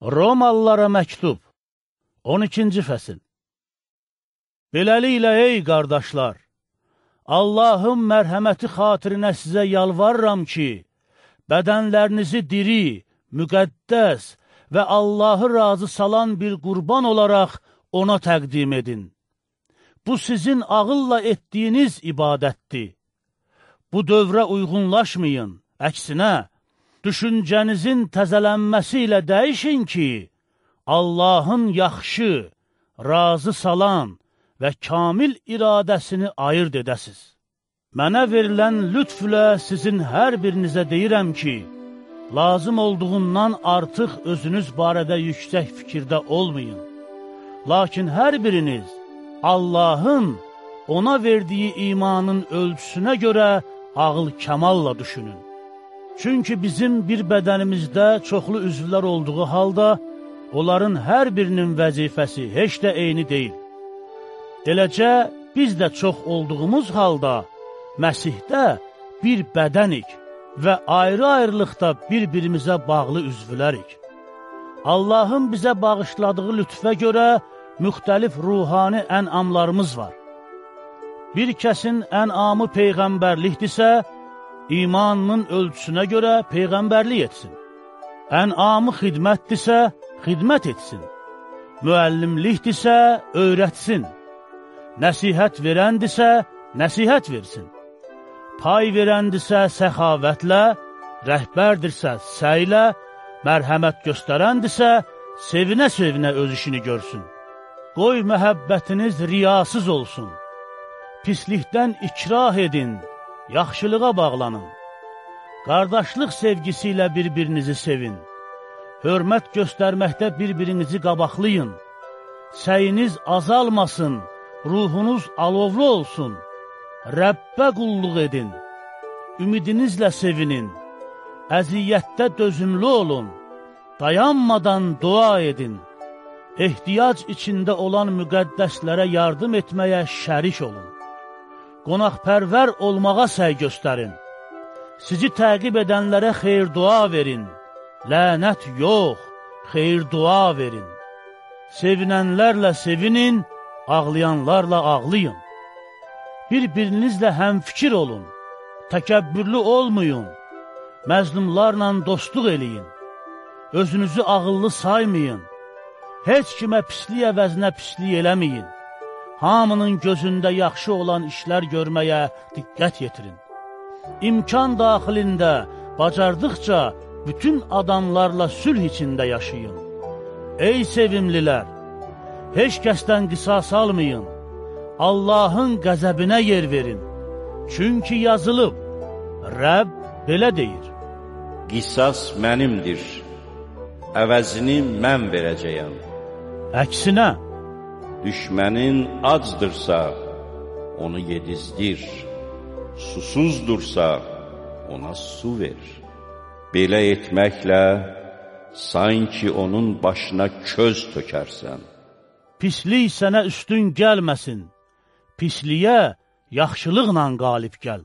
Romalılara məktub 12-ci fəsil Beləliklə, ey qardaşlar, Allahın mərhəməti xatirinə sizə yalvarıram ki, bədənlərinizi diri, müqəddəs və Allahı razı salan bir qurban olaraq ona təqdim edin. Bu sizin ağılla etdiyiniz ibadətdir. Bu dövrə uyğunlaşmayın, əksinə, düşüncənizin təzələnməsi ilə dəyişin ki, Allahın yaxşı, razı salan və kamil iradəsini ayırt edəsiz. Mənə verilən lütfülə sizin hər birinizə deyirəm ki, lazım olduğundan artıq özünüz barədə yüksək fikirdə olmayın. Lakin hər biriniz Allahın ona verdiyi imanın ölçüsünə görə ağıl kəmalla düşünün. Çünki bizim bir bədənimizdə çoxlu üzvlər olduğu halda, onların hər birinin vəzifəsi heç də eyni deyil. Eləcə, biz də çox olduğumuz halda, Məsihdə bir bədənik və ayrı-ayrılıqda bir-birimizə bağlı üzvlərik. Allahın bizə bağışladığı lütfə görə müxtəlif ruhani ənamlarımız var. Bir kəsin ənamı peyğəmbərlikdirsə, imanının ölçüsünə görə peyğəmbərlik etsin. Ənamı xidmətdirsə, xidmət etsin. Müəllimlikdirsə, öyrətsin. Nəsihət verəndirsə, nəsihət versin. Pay verəndirsə, səxavətlə, rəhbərdirsə, səylə, mərhəmət göstərəndirsə, sevinə-sevinə öz işini görsün. Qoy məhəbbətiniz riyasız olsun. Pislikdən ikrah edin, yaxşılığa bağlanın. Qardaşlıq sevgisi ilə bir-birinizi sevin. Hörmət göstərməkdə bir-birinizi qabaqlayın. Səyiniz azalmasın, ruhunuz alovlu olsun. Rəbbə qulluq edin. Ümidinizlə sevinin. Əziyyətdə dözümlü olun. Dayanmadan dua edin. Ehtiyac içində olan müqəddəslərə yardım etməyə şərik olun qonaqpərvər olmağa səy göstərin. Sizi təqib edənlərə xeyir dua verin. Lənət yox, xeyir dua verin. Sevinənlərlə sevinin, ağlayanlarla ağlayın. Bir-birinizlə həmfikir olun, təkəbbürlü olmayın, məzlumlarla dostluq eləyin. Özünüzü ağıllı saymayın, heç kimə pislik əvəzinə pislik eləməyin hamının gözündə yaxşı olan işlər görməyə diqqət yetirin. İmkan daxilində, bacardıqca bütün adamlarla sülh içində yaşayın. Ey sevimlilər, heç kəsdən qisas almayın, Allahın qəzəbinə yer verin. Çünki yazılıb, Rəbb belə deyir. Qisas mənimdir, əvəzini mən verəcəyəm. Əksinə, Düşmənin acdırsa, onu yedizdir. Susuzdursa, ona su ver. Belə etməklə, sanki onun başına köz tökərsən. Pislik sənə üstün gəlməsin. Pisliyə yaxşılıqla qalib gəl.